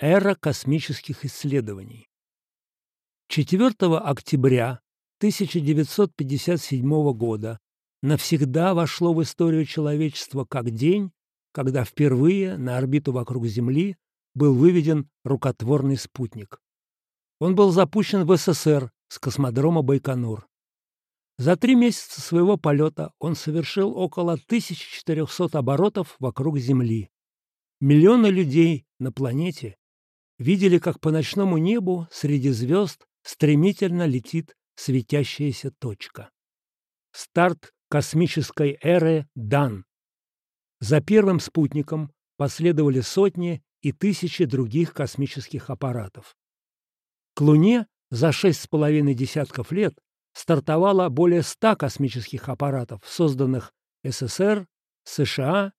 Эра космических исследований. 4 октября 1957 года навсегда вошло в историю человечества как день, когда впервые на орбиту вокруг Земли был выведен рукотворный спутник. Он был запущен в СССР с космодрома Байконур. За три месяца своего полета он совершил около 1400 оборотов вокруг Земли. Миллионы людей на планете видели, как по ночному небу среди звезд стремительно летит светящаяся точка. Старт космической эры дан. За первым спутником последовали сотни и тысячи других космических аппаратов. К Луне за шесть с половиной десятков лет стартовало более ста космических аппаратов, созданных СССР, США,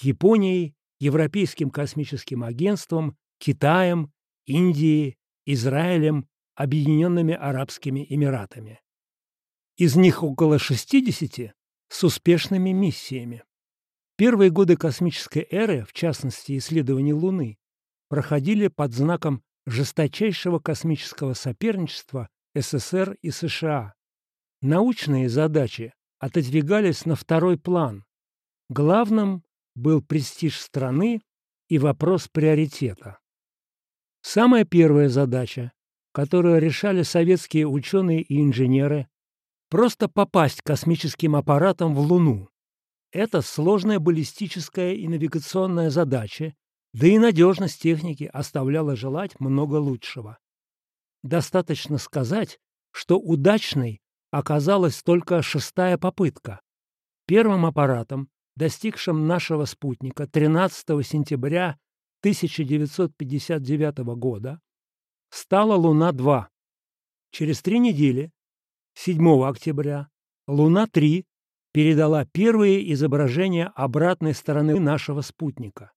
Японией, Европейским космическим агентством, Китаем, Индией, Израилем, Объединенными Арабскими Эмиратами. Из них около 60 с успешными миссиями. Первые годы космической эры, в частности исследований Луны, проходили под знаком жесточайшего космического соперничества СССР и США. Научные задачи отодвигались на второй план. Главным был престиж страны и вопрос приоритета. Самая первая задача, которую решали советские ученые и инженеры, просто попасть космическим аппаратом в Луну. Это сложная баллистическая и навигационная задача, да и надежность техники оставляла желать много лучшего. Достаточно сказать, что удачной оказалась только шестая попытка. Первым аппаратом, достигшим нашего спутника 13 сентября 1959 года стала Луна-2. Через три недели, 7 октября, Луна-3 передала первые изображения обратной стороны нашего спутника.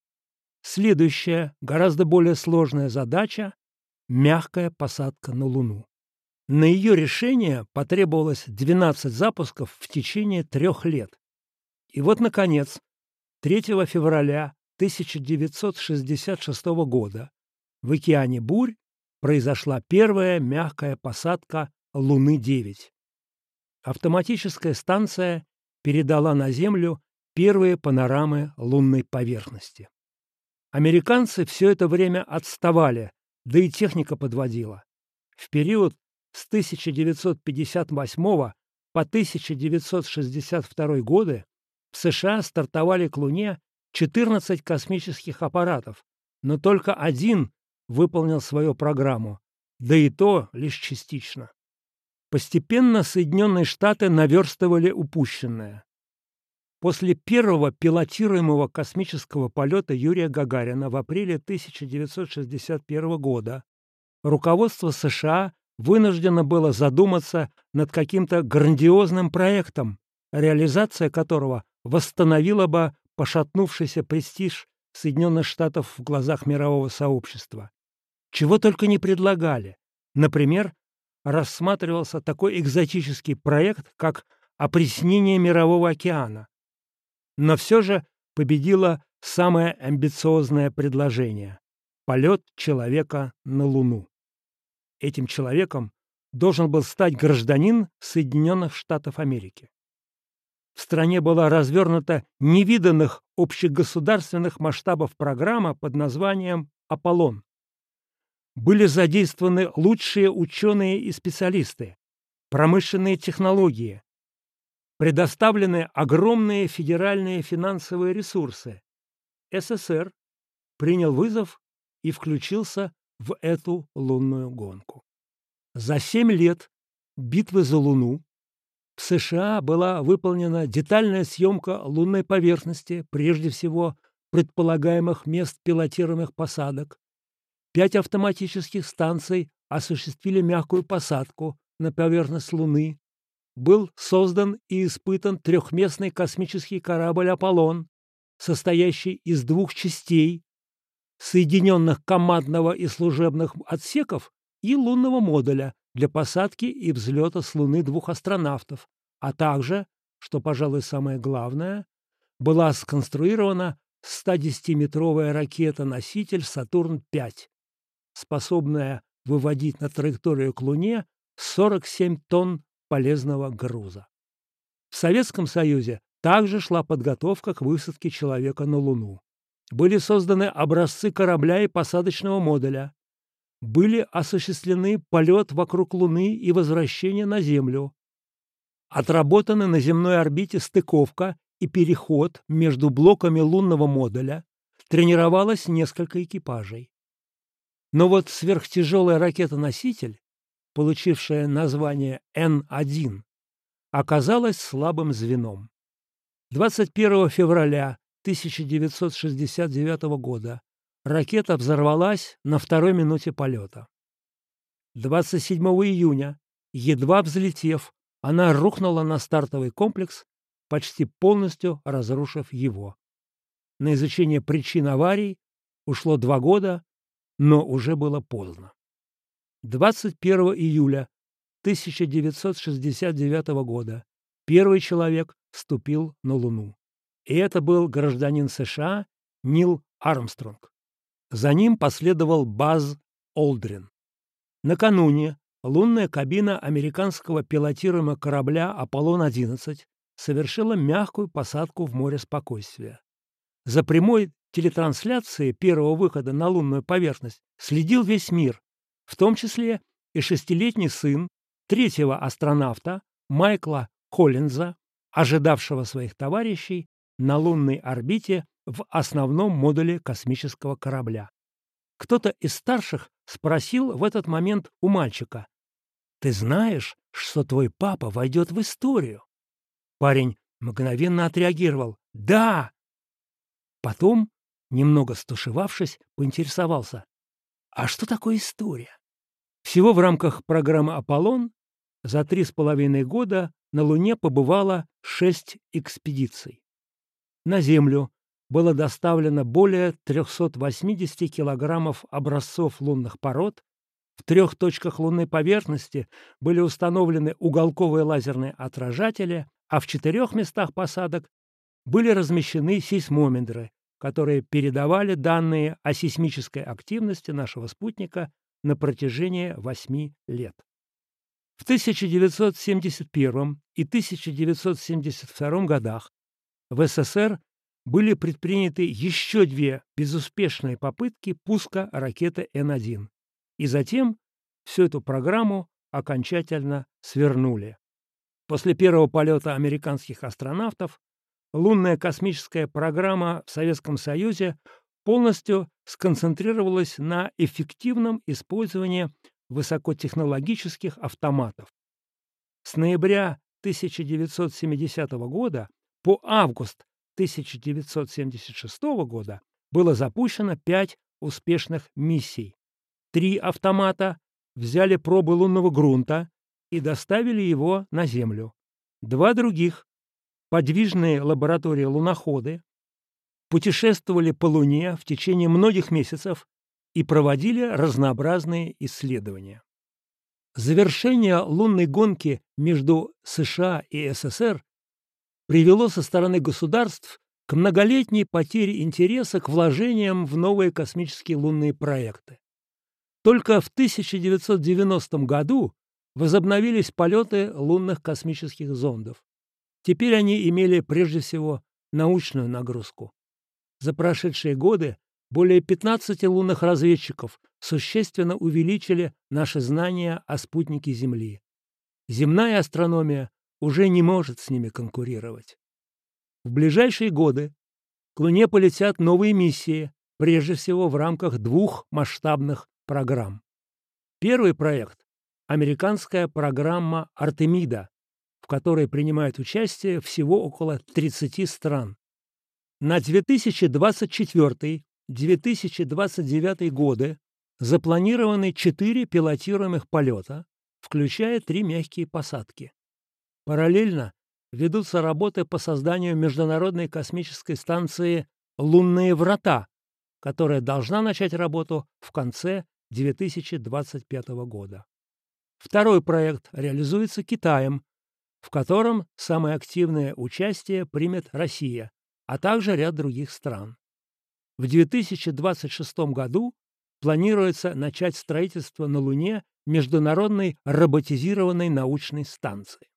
Следующая, гораздо более сложная задача – мягкая посадка на Луну. На ее решение потребовалось 12 запусков в течение трех лет. И вот, наконец, 3 февраля 1966 года в океане Бурь произошла первая мягкая посадка Луны-9. Автоматическая станция передала на Землю первые панорамы лунной поверхности. Американцы все это время отставали, да и техника подводила. В период с 1958 по 1962 годы в США стартовали к Луне 14 космических аппаратов, но только один выполнил свою программу, да и то лишь частично. Постепенно Соединенные Штаты наверстывали упущенное. После первого пилотируемого космического полета Юрия Гагарина в апреле 1961 года руководство США вынуждено было задуматься над каким-то грандиозным проектом, реализация которого восстановила бы пошатнувшийся престиж Соединенных Штатов в глазах мирового сообщества. Чего только не предлагали. Например, рассматривался такой экзотический проект, как опреснение Мирового океана. Но все же победило самое амбициозное предложение – полет человека на Луну. Этим человеком должен был стать гражданин Соединенных Штатов Америки в стране была развернута невиданных общегосударственных масштабов программа под названием «Аполлон». Были задействованы лучшие ученые и специалисты, промышленные технологии, предоставлены огромные федеральные финансовые ресурсы. СССР принял вызов и включился в эту лунную гонку. За семь лет битвы за Луну в США была выполнена детальная съемка лунной поверхности, прежде всего предполагаемых мест пилотируемых посадок. Пять автоматических станций осуществили мягкую посадку на поверхность Луны. Был создан и испытан трехместный космический корабль «Аполлон», состоящий из двух частей, соединенных командного и служебных отсеков и лунного модуля, для посадки и взлета с Луны двух астронавтов, а также, что, пожалуй, самое главное, была сконструирована 110-метровая ракета-носитель «Сатурн-5», способная выводить на траекторию к Луне 47 тонн полезного груза. В Советском Союзе также шла подготовка к высадке человека на Луну. Были созданы образцы корабля и посадочного модуля. Были осуществлены полет вокруг Луны и возвращение на Землю. Отработаны на земной орбите стыковка и переход между блоками лунного модуля. Тренировалось несколько экипажей. Но вот сверхтяжелая ракета-носитель, получившая название Н-1, оказалась слабым звеном. 21 февраля 1969 года ракета взорвалась на второй минуте полета. 27 июня, едва взлетев, она рухнула на стартовый комплекс, почти полностью разрушив его. На изучение причин аварий ушло два года, но уже было поздно. 21 июля 1969 года первый человек ступил на Луну. И это был гражданин США Нил Армстронг. За ним последовал Баз Олдрин. Накануне лунная кабина американского пилотируемого корабля «Аполлон-11» совершила мягкую посадку в море спокойствия. За прямой телетрансляцией первого выхода на лунную поверхность следил весь мир, в том числе и шестилетний сын третьего астронавта Майкла Коллинза, ожидавшего своих товарищей на лунной орбите в основном модуле космического корабля. Кто-то из старших спросил в этот момент у мальчика, «Ты знаешь, что твой папа войдет в историю?» Парень мгновенно отреагировал, «Да!» Потом, немного стушевавшись, поинтересовался, «А что такое история?» Всего в рамках программы «Аполлон» за три с половиной года на Луне побывало шесть экспедиций. На Землю было доставлено более 380 килограммов образцов лунных пород, в трех точках лунной поверхности были установлены уголковые лазерные отражатели, а в четырех местах посадок были размещены сейсмометры, которые передавали данные о сейсмической активности нашего спутника на протяжении восьми лет. В 1971 и 1972 годах в СССР были предприняты еще две безуспешные попытки пуска ракеты Н-1. И затем всю эту программу окончательно свернули. После первого полета американских астронавтов лунная космическая программа в Советском Союзе полностью сконцентрировалась на эффективном использовании высокотехнологических автоматов. С ноября 1970 года по август 1976 года было запущено пять успешных миссий. Три автомата взяли пробы лунного грунта и доставили его на Землю. Два других, подвижные лаборатории-луноходы, путешествовали по Луне в течение многих месяцев и проводили разнообразные исследования. Завершение лунной гонки между США и СССР привело со стороны государств к многолетней потере интереса к вложениям в новые космические лунные проекты. Только в 1990 году возобновились полеты лунных космических зондов. Теперь они имели прежде всего научную нагрузку. За прошедшие годы более 15 лунных разведчиков существенно увеличили наши знания о спутнике Земли. Земная астрономия уже не может с ними конкурировать. В ближайшие годы к Луне полетят новые миссии, прежде всего в рамках двух масштабных программ. Первый проект – американская программа «Артемида», в которой принимают участие всего около 30 стран. На 2024-2029 годы запланированы четыре пилотируемых полета, включая три мягкие посадки. Параллельно ведутся работы по созданию Международной космической станции «Лунные врата», которая должна начать работу в конце 2025 года. Второй проект реализуется Китаем, в котором самое активное участие примет Россия, а также ряд других стран. В 2026 году планируется начать строительство на Луне международной роботизированной научной станции.